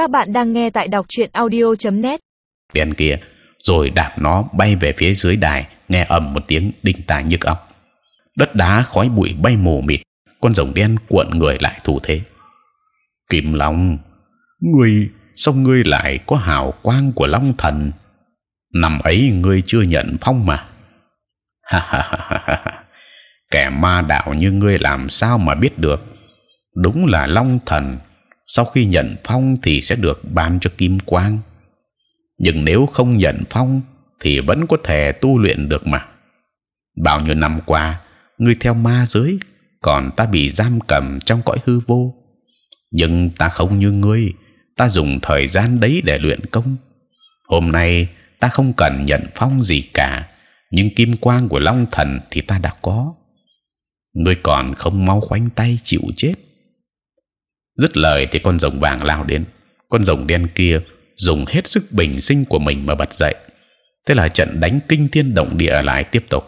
Các bạn đang nghe tại đọc truyện audio.net. bên kia, rồi đạp nó bay về phía dưới đài, nghe ầm một tiếng, đinh tai nhức óc. Đất đá khói bụi bay mù mịt, con rồng đen cuộn người lại thủ thế. Kim long, ngươi, sao ngươi lại có hào quang của long thần? Năm ấy ngươi chưa nhận phong mà. Ha ha ha ha ha. Kẻ ma đạo như ngươi làm sao mà biết được? Đúng là long thần sau khi nhận phong thì sẽ được ban cho kim quang. Nhưng nếu không nhận phong thì vẫn có thể tu luyện được mà. Bao nhiêu năm qua ngươi theo ma giới còn ta bị giam cầm trong cõi hư vô. Nhưng ta không như ngươi, ta dùng thời gian đấy để luyện công. Hôm nay, ta không cần nhận phong gì cả, nhưng kim quang của long thần thì ta đã có. Ngươi còn không mau khoanh tay chịu chết dứt lời thì con rồng vàng lao đến. Con rồng đen kia dùng hết sức bình sinh của mình mà bật dậy. Thế là trận đánh kinh thiên động địa lại tiếp tục.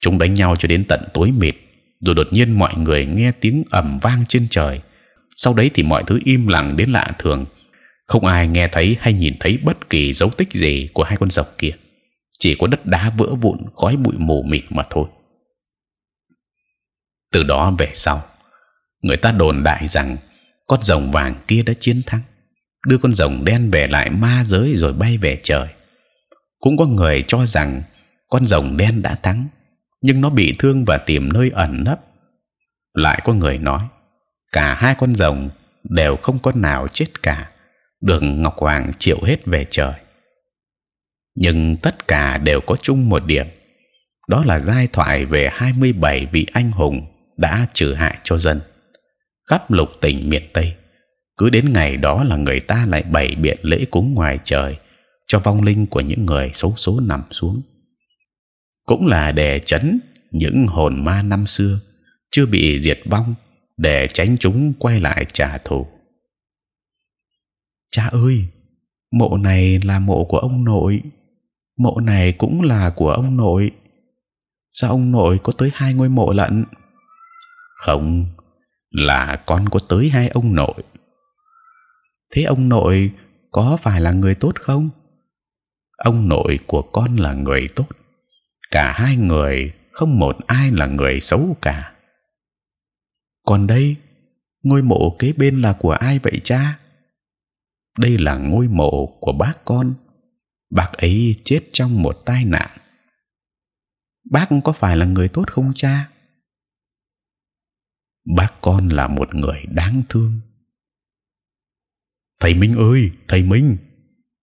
Chúng đánh nhau cho đến tận tối mịt, rồi đột nhiên mọi người nghe tiếng ầm vang trên trời. Sau đấy thì mọi thứ im lặng đến lạ thường. Không ai nghe thấy hay nhìn thấy bất kỳ dấu tích gì của hai con rồng kia. Chỉ có đất đá vỡ vụn, khói bụi mù mịt mà thôi. Từ đó về sau, người ta đồn đại rằng con rồng vàng kia đã chiến thắng, đưa con rồng đen về lại ma giới rồi bay về trời. Cũng có người cho rằng con rồng đen đã thắng, nhưng nó bị thương và tìm nơi ẩn nấp. Lại có người nói, cả hai con rồng đều không con nào chết cả đường ngọc hoàng triệu hết về trời. Nhưng tất cả đều có chung một điểm, đó là giai thoại về 27 vị anh hùng đã trừ hại cho dân khắp lục tỉnh miền tây cứ đến ngày đó là người ta lại bày biện lễ cúng ngoài trời cho vong linh của những người xấu số nằm xuống cũng là để chấn những hồn ma năm xưa chưa bị diệt vong để tránh chúng quay lại trả thù. Cha ơi, mộ này là mộ của ông nội, mộ này cũng là của ông nội. Sao ông nội có tới hai ngôi mộ lận? Không, là con có tới hai ông nội. Thế ông nội có phải là người tốt không? Ông nội của con là người tốt. Cả hai người, không một ai là người xấu cả còn đây, ngôi mộ kế bên là của ai vậy cha đây là ngôi mộ của bác con bác ấy chết trong một tai nạn bác có phải là người tốt không cha bác con là một người đáng thương. Thầy minh ơi, thầy minh,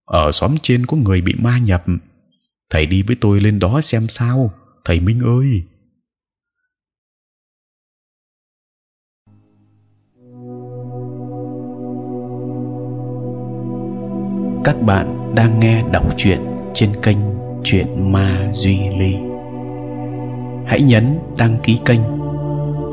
ở xóm trên có người bị ma nhập. Thầy đi với tôi lên đó xem sao, thầy minh ơi. Các bạn đang nghe đọc truyện trên kênh truyện ma duy ly. Hãy nhấn đăng ký kênh